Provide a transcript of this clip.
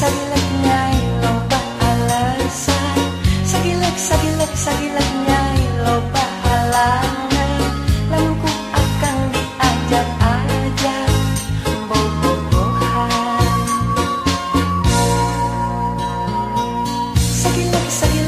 sagilak nyai loba alasan. Sagilak sagilak sagilak nyai loba halangan lalu ku akan diajak-ajak bobogohan. Sagilak sagilak